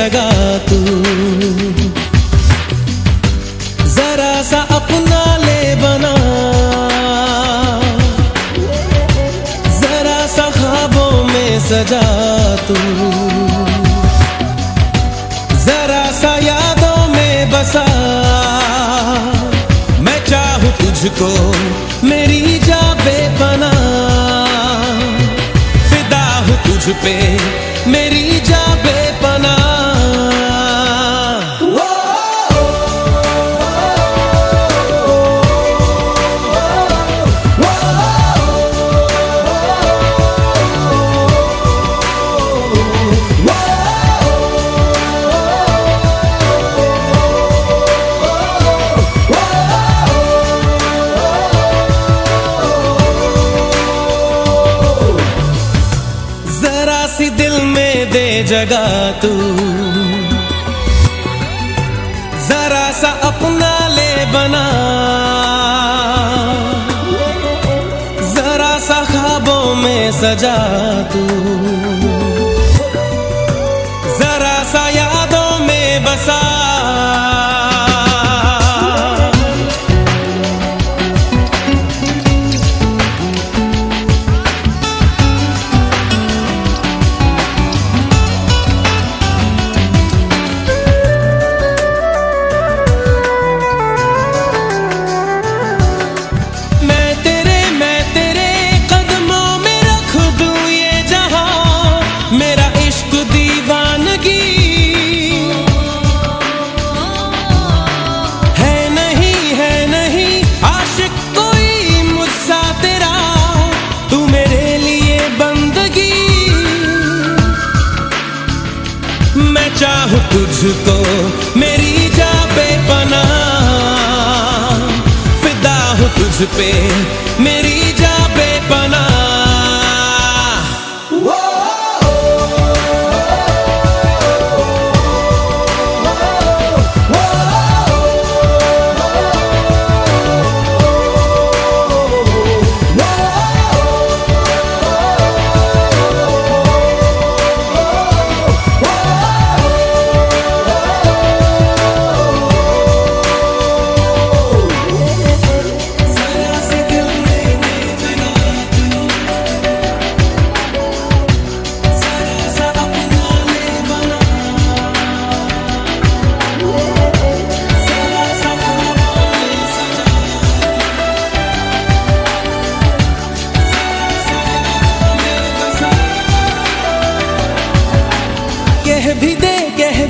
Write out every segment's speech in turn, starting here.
जगह तू। जरा सा अपना ले बना। जरा सा ख्वाबों में सजा तू। जरा सा यादों में बसा। मैं चाहूँ तुझको मेरी जा बेपना फिदा हूँ तुझ पे मेरी जरा सी दिल में दे जगा तू। जरा सा अपना ले बना। जरा सा खाबों में सजा तू। पे मेरी जा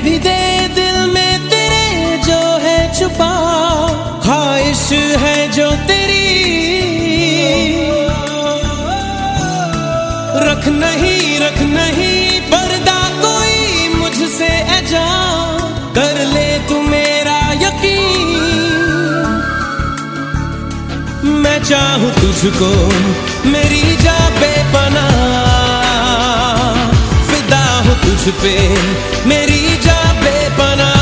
भी दे दिल में तेरे जो है छुपा, ख्वाहिश है जो तेरी। रख नहीं रख नहीं, पर्दा कोई मुझसे अजा। कर ले तू मेरा यकीन। मैं चाहूँ तुझको मेरी जा बेपना तुझ पे मेरी जा बेपना